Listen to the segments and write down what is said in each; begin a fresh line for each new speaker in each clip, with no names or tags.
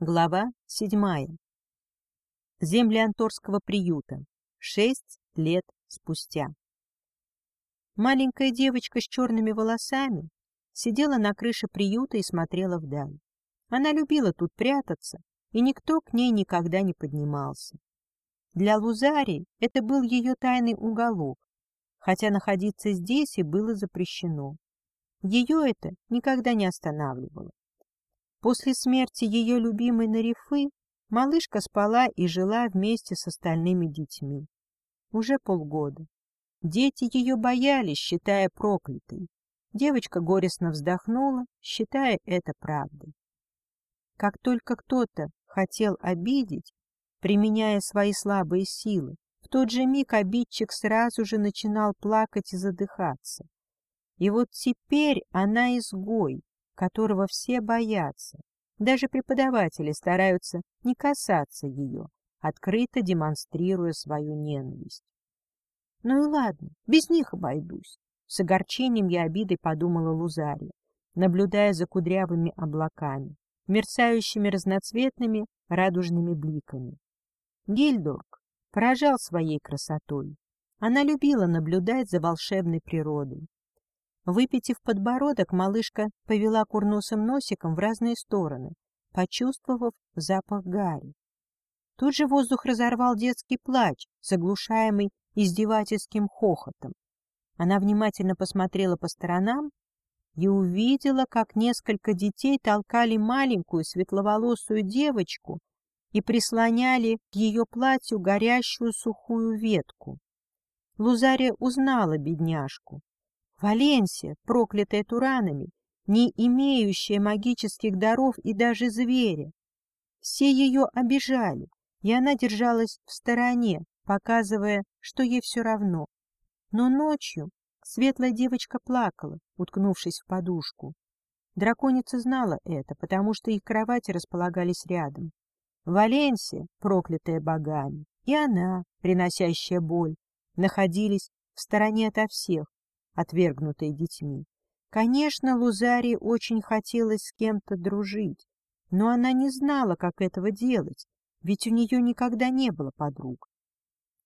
Глава седьмая. Земли Анторского приюта. Шесть лет спустя. Маленькая девочка с черными волосами сидела на крыше приюта и смотрела вдаль. Она любила тут прятаться, и никто к ней никогда не поднимался. Для Лузари это был ее тайный уголок, хотя находиться здесь и было запрещено. Ее это никогда не останавливало. После смерти ее любимой Нарифы малышка спала и жила вместе с остальными детьми. Уже полгода. Дети ее боялись, считая проклятой. Девочка горестно вздохнула, считая это правдой. Как только кто-то хотел обидеть, применяя свои слабые силы, в тот же миг обидчик сразу же начинал плакать и задыхаться. И вот теперь она изгой, которого все боятся. Даже преподаватели стараются не касаться ее, открыто демонстрируя свою ненависть. Ну и ладно, без них обойдусь. С огорчением и обидой подумала Лузария, наблюдая за кудрявыми облаками, мерцающими разноцветными радужными бликами. Гильдорг поражал своей красотой. Она любила наблюдать за волшебной природой. Выпитив подбородок, малышка повела курносым носиком в разные стороны, почувствовав запах гари. Тут же воздух разорвал детский плач, заглушаемый издевательским хохотом. Она внимательно посмотрела по сторонам и увидела, как несколько детей толкали маленькую светловолосую девочку и прислоняли к ее платью горящую сухую ветку. Лузария узнала бедняжку. Валенсия, проклятая туранами, не имеющая магических даров и даже зверя. Все ее обижали, и она держалась в стороне, показывая, что ей все равно. Но ночью светлая девочка плакала, уткнувшись в подушку. Драконица знала это, потому что их кровати располагались рядом. Валенсия, проклятая богами, и она, приносящая боль, находились в стороне ото всех, отвергнутые детьми. Конечно, Лузарии очень хотелось с кем-то дружить, но она не знала, как этого делать, ведь у нее никогда не было подруг.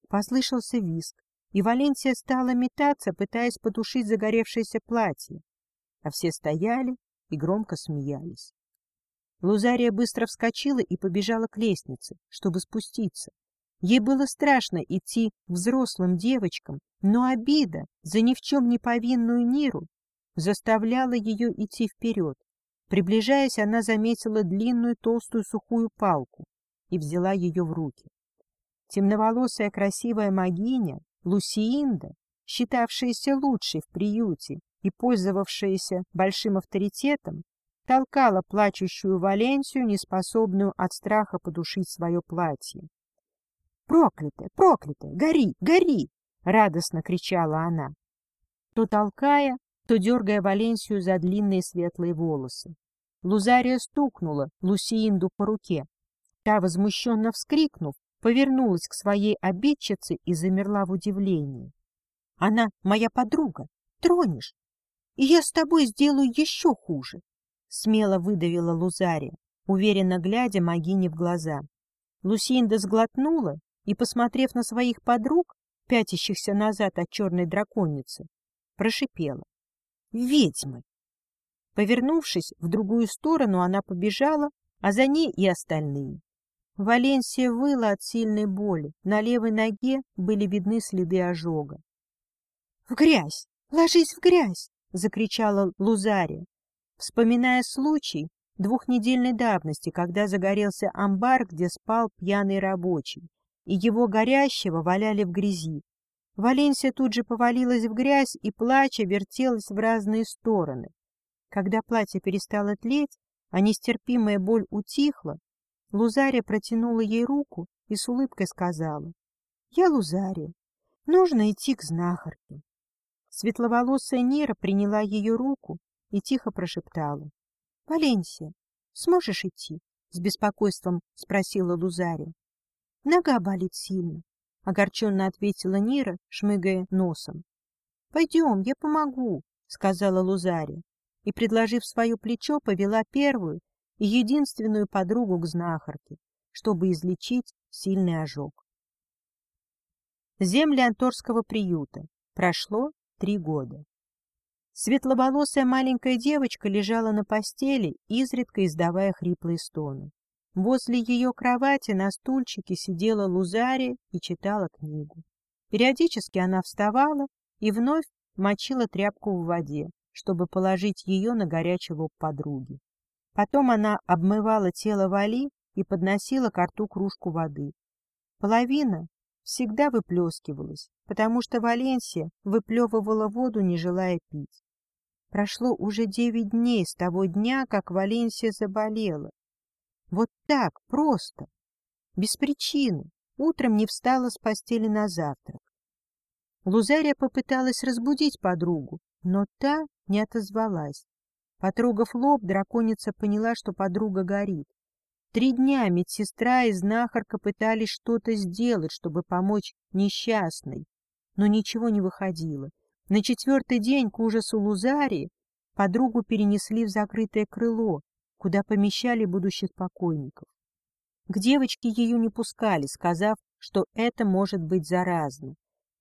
Послышался виск, и Валенсия стала метаться, пытаясь потушить загоревшееся платье, а все стояли и громко смеялись. Лузария быстро вскочила и побежала к лестнице, чтобы спуститься. Ей было страшно идти взрослым девочкам, но обида за ни в чем не повинную Ниру заставляла ее идти вперед. Приближаясь, она заметила длинную толстую сухую палку и взяла ее в руки. Темноволосая красивая магиня Лусиинда, считавшаяся лучшей в приюте и пользовавшаяся большим авторитетом, толкала плачущую Валенсию, неспособную от страха подушить свое платье. «Проклятая, проклятая! Гори, гори!» — радостно кричала она, то толкая, то дергая Валенсию за длинные светлые волосы. Лузария стукнула Лусиинду по руке. Та, возмущенно вскрикнув, повернулась к своей обидчице и замерла в удивлении. — Она моя подруга. Тронешь, и я с тобой сделаю еще хуже, — смело выдавила Лузария, уверенно глядя Магине в глаза. Лусинда сглотнула и, посмотрев на своих подруг, пятящихся назад от черной драконицы, прошипела. «Ведьмы!» Повернувшись в другую сторону, она побежала, а за ней и остальные. Валенсия выла от сильной боли, на левой ноге были видны следы ожога. «В грязь! Ложись в грязь!» — закричала Лузария, вспоминая случай двухнедельной давности, когда загорелся амбар, где спал пьяный рабочий, и его горящего валяли в грязи. Валенсия тут же повалилась в грязь и, плача, вертелась в разные стороны. Когда платье перестало тлеть, а нестерпимая боль утихла, Лузария протянула ей руку и с улыбкой сказала, «Я Лузария, нужно идти к знахарке». Светловолосая Нира приняла ее руку и тихо прошептала, «Валенсия, сможешь идти?» — с беспокойством спросила Лузария. — Нога болит сильно, — огорченно ответила Нира, шмыгая носом. — Пойдем, я помогу, — сказала Лузария, и, предложив свое плечо, повела первую и единственную подругу к знахарке, чтобы излечить сильный ожог. Земли Анторского приюта. Прошло три года. Светловолосая маленькая девочка лежала на постели, изредка издавая хриплые стоны. Возле ее кровати на стульчике сидела Лузария и читала книгу. Периодически она вставала и вновь мочила тряпку в воде, чтобы положить ее на горячий лоб подруги. Потом она обмывала тело Вали и подносила к рту кружку воды. Половина всегда выплескивалась, потому что Валенсия выплевывала воду, не желая пить. Прошло уже девять дней с того дня, как Валенсия заболела, вот так, просто, без причины, утром не встала с постели на завтрак. Лузария попыталась разбудить подругу, но та не отозвалась. Потрогав лоб, драконица поняла, что подруга горит. Три дня медсестра и знахарка пытались что-то сделать, чтобы помочь несчастной, но ничего не выходило. На четвертый день к ужасу Лузарии подругу перенесли в закрытое крыло, куда помещали будущих покойников. К девочке ее не пускали, сказав, что это может быть заразно.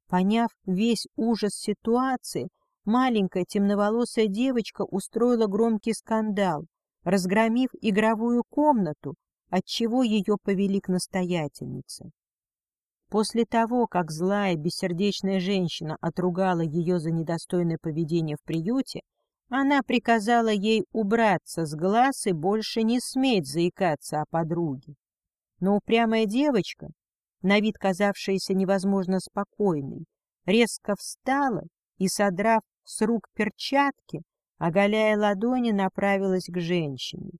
Поняв весь ужас ситуации, маленькая темноволосая девочка устроила громкий скандал, разгромив игровую комнату, отчего ее повели к настоятельнице. После того, как злая, бессердечная женщина отругала ее за недостойное поведение в приюте, она приказала ей убраться с глаз и больше не сметь заикаться о подруге. Но упрямая девочка, на вид казавшаяся невозможно спокойной, резко встала и, содрав с рук перчатки, оголяя ладони, направилась к женщине.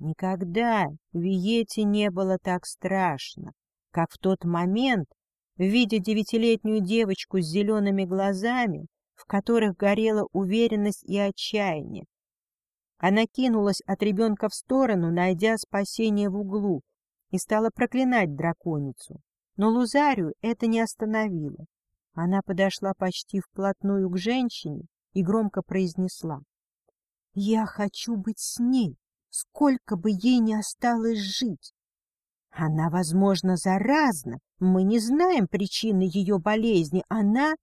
Никогда Виете не было так страшно, как в тот момент, видя девятилетнюю девочку с зелеными глазами, в которых горела уверенность и отчаяние. Она кинулась от ребенка в сторону, найдя спасение в углу, и стала проклинать драконицу. Но Лузарию это не остановило. Она подошла почти вплотную к женщине и громко произнесла. — Я хочу быть с ней, сколько бы ей ни осталось жить. Она, возможно, заразна, мы не знаем причины ее болезни, она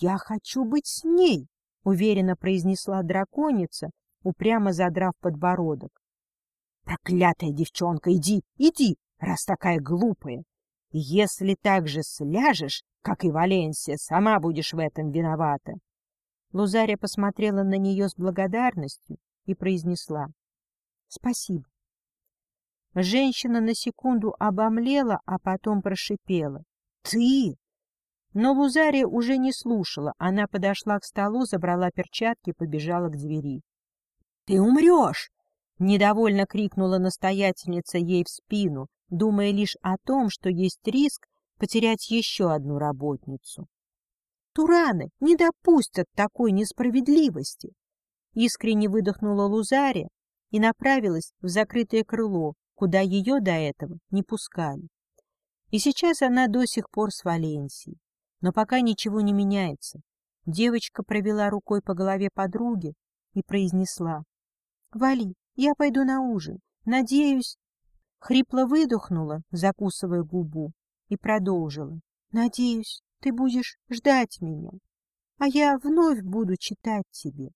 «Я хочу быть с ней», — уверенно произнесла драконица, упрямо задрав подбородок. «Проклятая девчонка, иди, иди, раз такая глупая. Если так же сляжешь, как и Валенсия, сама будешь в этом виновата». Лузария посмотрела на нее с благодарностью и произнесла «Спасибо». Женщина на секунду обомлела, а потом прошипела. «Ты? Но Лузария уже не слушала. Она подошла к столу, забрала перчатки и побежала к двери. — Ты умрешь! — недовольно крикнула настоятельница ей в спину, думая лишь о том, что есть риск потерять еще одну работницу. Тураны не допустят такой несправедливости! Искренне выдохнула Лузария и направилась в закрытое крыло, куда ее до этого не пускали. И сейчас она до сих пор с Валенсией. Но пока ничего не меняется. Девочка провела рукой по голове подруги и произнесла. — Вали, я пойду на ужин. Надеюсь... Хрипло выдохнула, закусывая губу, и продолжила. — Надеюсь, ты будешь ждать меня, а я вновь буду читать тебе.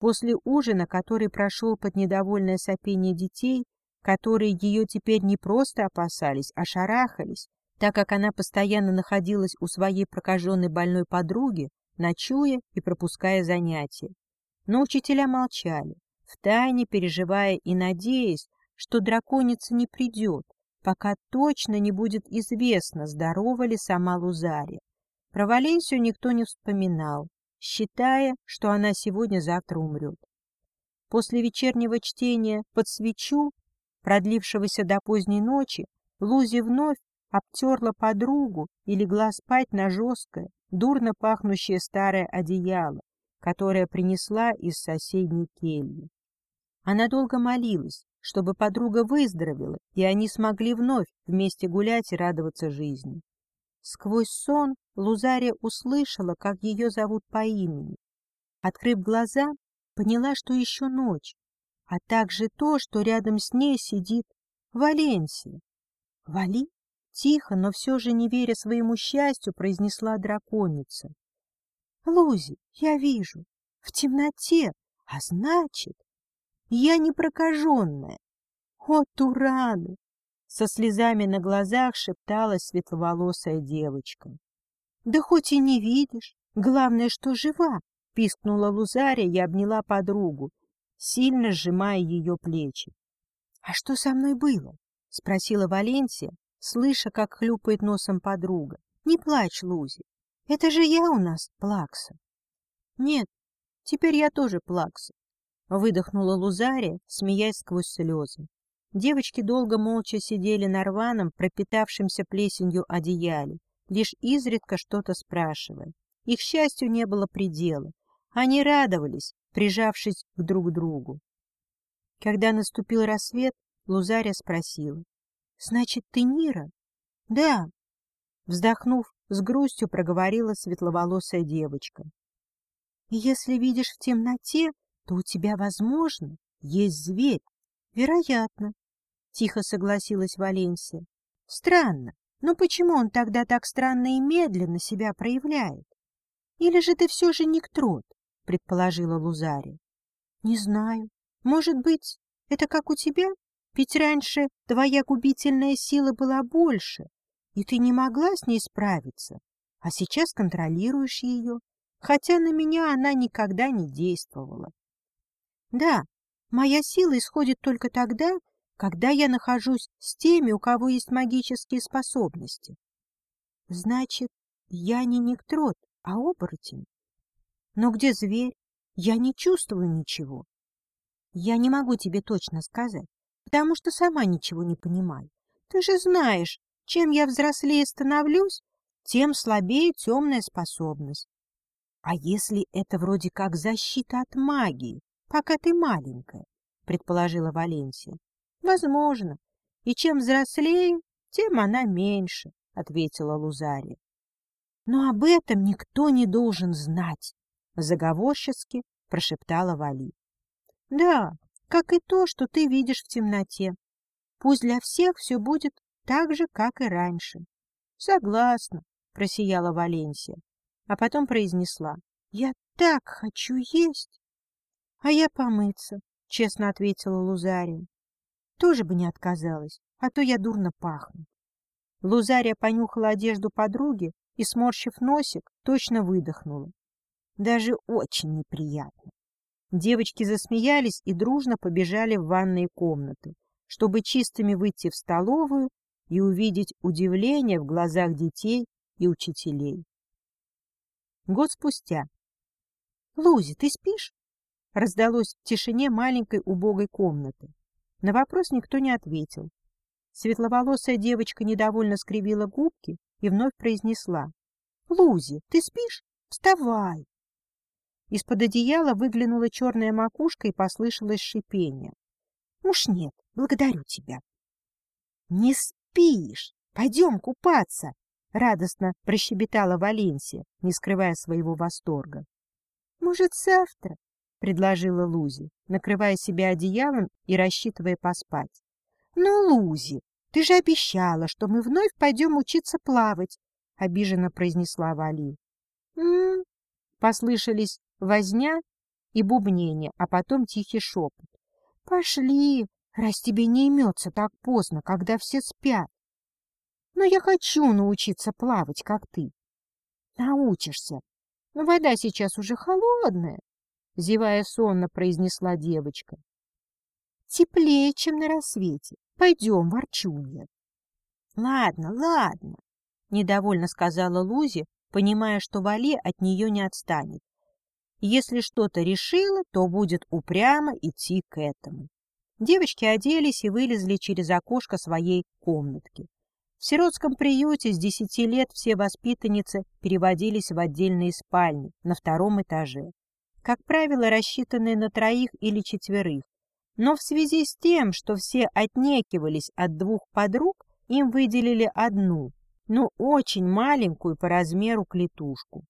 После ужина, который прошел под недовольное сопение детей, которые ее теперь не просто опасались, а шарахались, так как она постоянно находилась у своей прокаженной больной подруги, ночуя и пропуская занятия. Но учителя молчали, втайне переживая и надеясь, что драконица не придет, пока точно не будет известно, здорова ли сама Лузария. Про Валенсию никто не вспоминал, считая, что она сегодня-завтра умрет. После вечернего чтения под свечу, продлившегося до поздней ночи, Лузи вновь обтерла подругу и легла спать на жесткое, дурно пахнущее старое одеяло, которое принесла из соседней кельи. Она долго молилась, чтобы подруга выздоровела, и они смогли вновь вместе гулять и радоваться жизни. Сквозь сон Лузария услышала, как ее зовут по имени. Открыв глаза, поняла, что еще ночь. а также то, что рядом с ней сидит Валенсия. Вали? Тихо, но все же не веря своему счастью, произнесла драконица. Лузи, я вижу, в темноте, а значит, я не прокаженная. О, Тураны! Со слезами на глазах шептала светловолосая девочка. Да хоть и не видишь, главное, что жива, пискнула Лузария и обняла подругу, сильно сжимая ее плечи. — А что со мной было? — спросила Валенсия, слыша, как хлюпает носом подруга. — Не плачь, Лузи. Это же я у нас плакса. — Нет, теперь я тоже плакса, — выдохнула Лузария, смеясь сквозь слезы. Девочки долго молча сидели на рваном, пропитавшемся плесенью одеяле, лишь изредка что-то спрашивая. Их счастью не было предела. Они радовались, прижавшись к друг другу. Когда наступил рассвет, Лузаря спросила. — Значит, ты Нира? — Да. Вздохнув, с грустью проговорила светловолосая девочка. — Если видишь в темноте, то у тебя, возможно, есть зверь. — Вероятно, — тихо согласилась Валенсия. — Странно, но почему он тогда так странно и медленно себя проявляет? Или же ты все же никтрот, — предположила Лузария. — Не знаю. Может быть, это как у тебя? Ведь раньше твоя губительная сила была больше, и ты не могла с ней справиться, а сейчас контролируешь ее, хотя на меня она никогда не действовала. Да, моя сила исходит только тогда, когда я нахожусь с теми, у кого есть магические способности. Значит, я не нектрот, а оборотень. Но где зверь? Я не чувствую ничего. Я не могу тебе точно сказать, потому что сама ничего не понимаю. Ты же знаешь, чем я взрослее становлюсь, тем слабее темная способность. А если это вроде как защита от магии, пока ты маленькая, предположила Валенсия. Возможно. И чем взрослее, тем она меньше, ответила Лузария. Но об этом никто не должен знать, заговорчески прошептала Вали. Да, как и то, что ты видишь в темноте. Пусть для всех все будет так же, как и раньше. Согласна, просияла Валенсия, а потом произнесла. Я так хочу есть. А я помыться, честно ответила Лузария. Тоже бы не отказалась, а то я дурно пахну. Лузария понюхала одежду подруги и, сморщив носик, точно выдохнула. Даже очень неприятно. Девочки засмеялись и дружно побежали в ванные комнаты, чтобы чистыми выйти в столовую и увидеть удивление в глазах детей и учителей. Год спустя. «Лузи, ты спишь?» раздалось в тишине маленькой убогой комнаты. На вопрос никто не ответил. Светловолосая девочка недовольно скривила губки и вновь произнесла. — Лузи, ты спишь? Вставай! Из-под одеяла выглянула черная макушка и послышалось шипение. — Уж нет, благодарю тебя. — Не спишь! Пойдем купаться! — радостно прощебетала Валенсия, не скрывая своего восторга. — Может, завтра? — предложила Лузи, накрывая себя одеялом и рассчитывая поспать. — Ну, Лузи, ты же обещала, что мы вновь пойдем учиться плавать, — обиженно произнесла Вали. Послышались возня и бубнение, а потом тихий шепот. — Пошли, раз тебе не имется так поздно, когда все спят. Но я хочу научиться плавать, как ты. Научишься. Но вода сейчас уже холодная, — зевая сонно произнесла девочка. Теплее, чем на рассвете. Пойдем, ворчунья. — Ладно, ладно, — недовольно сказала Лузи, понимая, что Вали от нее не отстанет. Если что-то решила, то будет упрямо идти к этому. Девочки оделись и вылезли через окошко своей комнатки. В сиротском приюте с десяти лет все воспитанницы переводились в отдельные спальни на втором этаже. Как правило, рассчитанные на троих или четверых. Но в связи с тем, что все отнекивались от двух подруг, им выделили одну, но очень маленькую по размеру клетушку.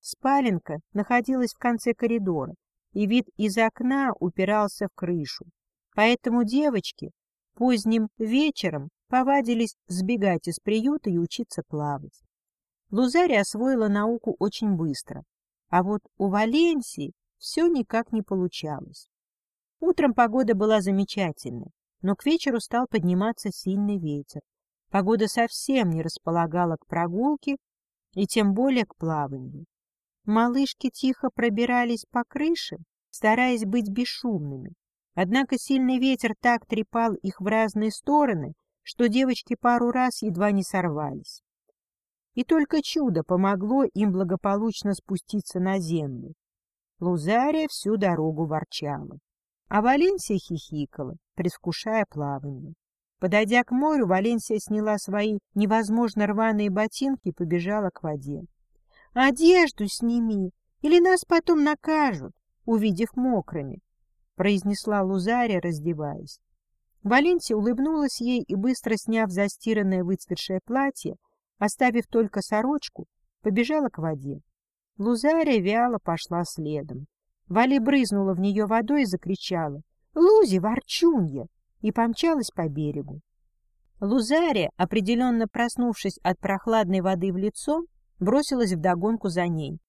Спаленка находилась в конце коридора, и вид из окна упирался в крышу. Поэтому девочки поздним вечером повадились сбегать из приюта и учиться плавать. Лузария освоила науку очень быстро, а вот у Валенсии все никак не получалось. Утром погода была замечательной, но к вечеру стал подниматься сильный ветер. Погода совсем не располагала к прогулке и тем более к плаванию. Малышки тихо пробирались по крыше, стараясь быть бесшумными. Однако сильный ветер так трепал их в разные стороны, что девочки пару раз едва не сорвались. И только чудо помогло им благополучно спуститься на землю. Лузария всю дорогу ворчала, а Валенсия хихикала, предвкушая плавание. Подойдя к морю, Валенсия сняла свои невозможно рваные ботинки и побежала к воде. — Одежду сними, или нас потом накажут, увидев мокрыми, — произнесла Лузария, раздеваясь. Валенсия улыбнулась ей и, быстро сняв застиранное выцветшее платье, оставив только сорочку, побежала к воде. Лузария вяло пошла следом. Вали брызнула в нее водой и закричала «Лузи, ворчунья!» и помчалась по берегу. Лузария, определенно проснувшись от прохладной воды в лицо, бросилась вдогонку за ней.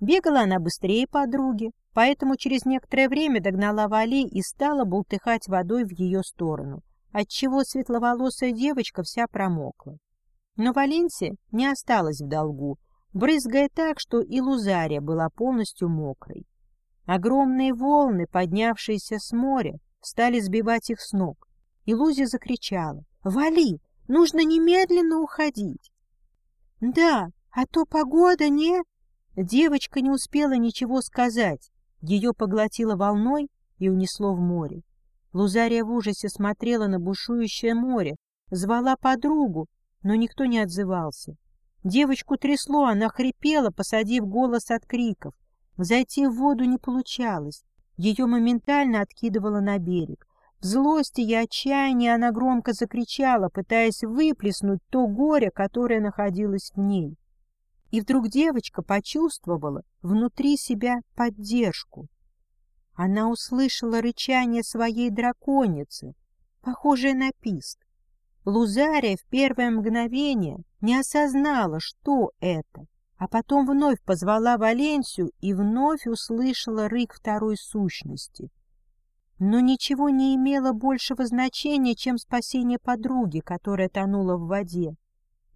Бегала она быстрее подруги, поэтому через некоторое время догнала Вали и стала бултыхать водой в ее сторону, отчего светловолосая девочка вся промокла. Но Валенсия не осталась в долгу, брызгая так, что и Лузария была полностью мокрой. Огромные волны, поднявшиеся с моря, стали сбивать их с ног. И Лузи закричала. «Вали! Нужно немедленно уходить!» «Да, а то погода не...» Девочка не успела ничего сказать. Ее поглотило волной и унесло в море. Лузария в ужасе смотрела на бушующее море, звала подругу, но никто не отзывался. Девочку трясло, она хрипела, посадив голос от криков. Зайти в воду не получалось. Ее моментально откидывало на берег. В злости и отчаянии она громко закричала, пытаясь выплеснуть то горе, которое находилось в ней. И вдруг девочка почувствовала внутри себя поддержку. Она услышала рычание своей драконицы, похожее на писк. Лузария в первое мгновение не осознала, что это, а потом вновь позвала Валенсию и вновь услышала рык второй сущности. Но ничего не имело большего значения, чем спасение подруги, которая тонула в воде.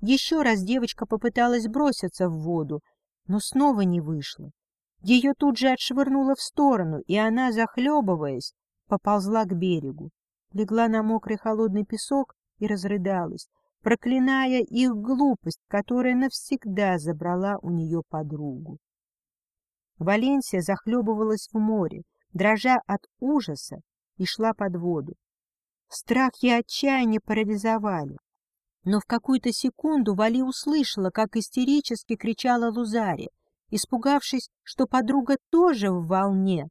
Еще раз девочка попыталась броситься в воду, но снова не вышло. Ее тут же отшвырнуло в сторону, и она, захлебываясь, поползла к берегу. Легла на мокрый холодный песок и разрыдалась, проклиная их глупость, которая навсегда забрала у нее подругу. Валенсия захлебывалась в море, дрожа от ужаса, и шла под воду. Страх и отчаяние парализовали. Но в какую-то секунду Вали услышала, как истерически кричала Лузаре. Испугавшись, что подруга тоже в волне,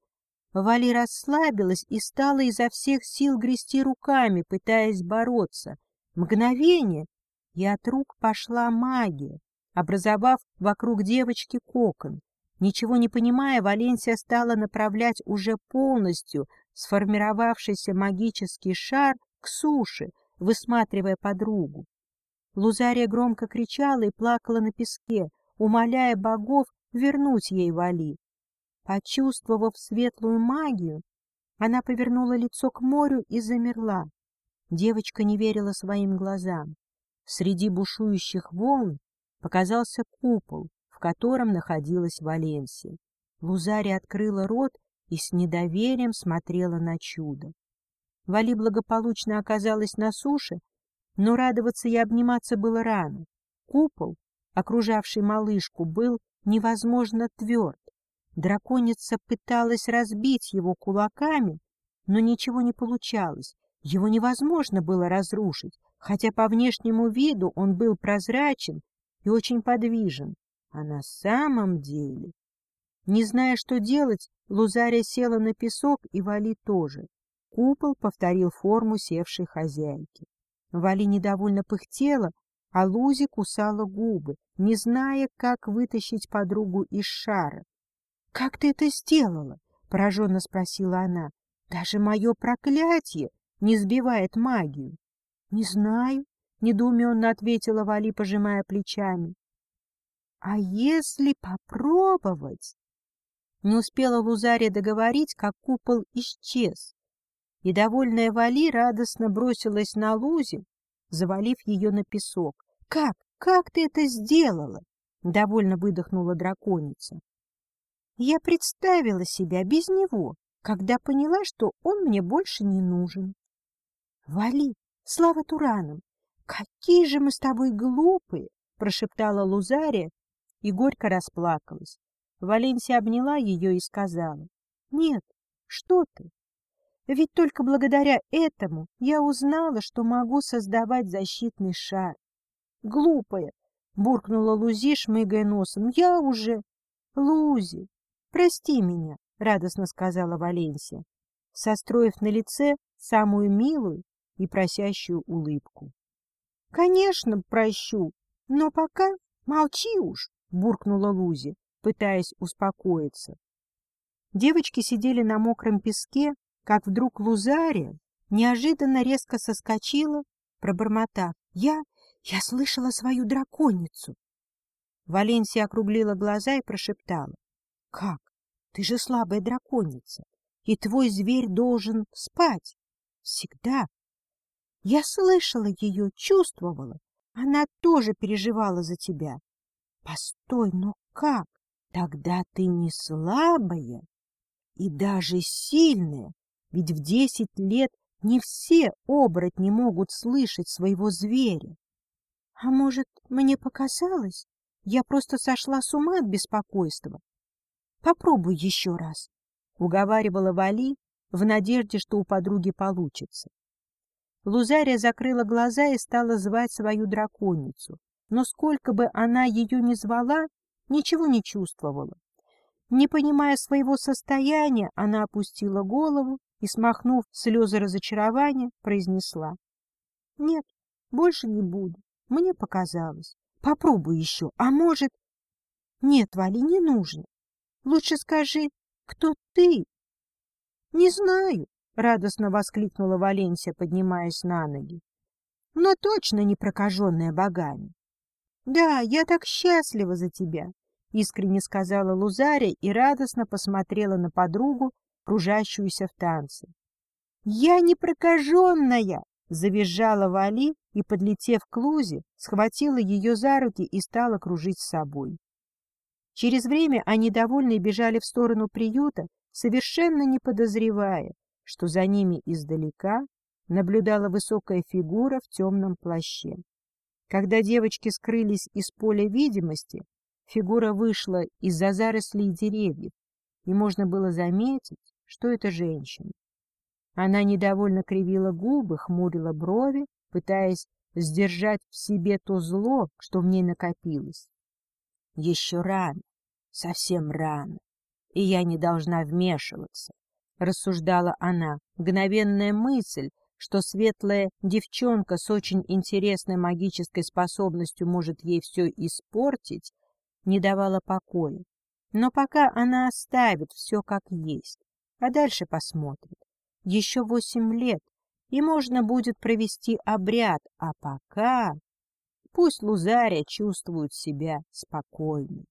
Вали расслабилась и стала изо всех сил грести руками, пытаясь бороться. Мгновение, и от рук пошла магия, образовав вокруг девочки кокон. Ничего не понимая, Валенсия стала направлять уже полностью сформировавшийся магический шар к суше, высматривая подругу. Лузария громко кричала и плакала на песке, умоляя богов вернуть ей Вали. Почувствовав светлую магию, она повернула лицо к морю и замерла. Девочка не верила своим глазам. Среди бушующих волн показался купол, в котором находилась Валенсия. Лузари открыла рот и с недоверием смотрела на чудо. Вали благополучно оказалась на суше, но радоваться и обниматься было рано. Купол, окружавший малышку, был невозможно тверд. Драконица пыталась разбить его кулаками, но ничего не получалось. Его невозможно было разрушить, хотя по внешнему виду он был прозрачен и очень подвижен. А на самом деле... Не зная, что делать, Лузария села на песок, и Вали тоже. Купол повторил форму севшей хозяйки. Вали недовольно пыхтела, а Лузи кусала губы, не зная, как вытащить подругу из шара. — Как ты это сделала? — пораженно спросила она. Даже мое проклятие не сбивает магию. — Не знаю, — недоуменно ответила Вали, пожимая плечами. — А если попробовать? Не успела Лузария договорить, как купол исчез, и довольная Вали радостно бросилась на Лузе, завалив ее на песок. — Как? Как ты это сделала? — довольно выдохнула драконица. Я представила себя без него, когда поняла, что он мне больше не нужен. — Вали, слава Туранам, какие же мы с тобой глупые! — прошептала Лузария и горько расплакалась. Валенсия обняла ее и сказала. — Нет, что ты? Ведь только благодаря этому я узнала, что могу создавать защитный шар. — Глупая! — буркнула Лузи, шмыгая носом. — Я уже... — Лузи, прости меня! — радостно сказала Валенсия, состроив на лице самую милую и просящую улыбку. — Конечно, прощу, но пока молчи уж, — буркнула Лузи, пытаясь успокоиться. Девочки сидели на мокром песке, как вдруг Лузария неожиданно резко соскочила, пробормотав. — Я... я слышала свою драконицу. Валенсия округлила глаза и прошептала. — Как? Ты же слабая драконица, и твой зверь должен спать. Всегда. Я слышала ее, чувствовала. Она тоже переживала за тебя. Постой, но как? Тогда ты не слабая и даже сильная, ведь в десять лет не все оборотни могут слышать своего зверя. А может, мне показалось? Я просто сошла с ума от беспокойства. Попробуй еще раз, — уговаривала Вали в надежде, что у подруги получится. Лузария закрыла глаза и стала звать свою драконицу, но сколько бы она ее ни звала, ничего не чувствовала. Не понимая своего состояния, она опустила голову и, смахнув слезы разочарования, произнесла. — Нет, больше не буду. Мне показалось. Попробуй еще, а может... — Нет, Вали, не нужно. Лучше скажи, кто ты? — Не знаю, — радостно воскликнула Валенсия, поднимаясь на ноги. — Но точно не прокаженная богами. — Да, я так счастлива за тебя, — искренне сказала Лузария и радостно посмотрела на подругу, кружащуюся в танце. — Я не прокаженная! — завизжала Вали и, подлетев к Лузе, схватила ее за руки и стала кружить с собой. Через время они довольно бежали в сторону приюта, совершенно не подозревая, что за ними издалека наблюдала высокая фигура в темном плаще. Когда девочки скрылись из поля видимости, фигура вышла из-за зарослей деревьев, и можно было заметить, что это женщина. Она недовольно кривила губы, хмурила брови, пытаясь сдержать в себе то зло, что в ней накопилось. Еще рано, совсем рано, и я не должна вмешиваться, — рассуждала она. Мгновенная мысль, что светлая девчонка с очень интересной магической способностью может ей все испортить, не давала покоя. Но пока она оставит все как есть, а дальше посмотрит. Еще восемь лет, и можно будет провести обряд, а пока... Пусть Лузария чувствует себя спокойной.